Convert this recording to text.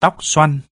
tóc xoăn.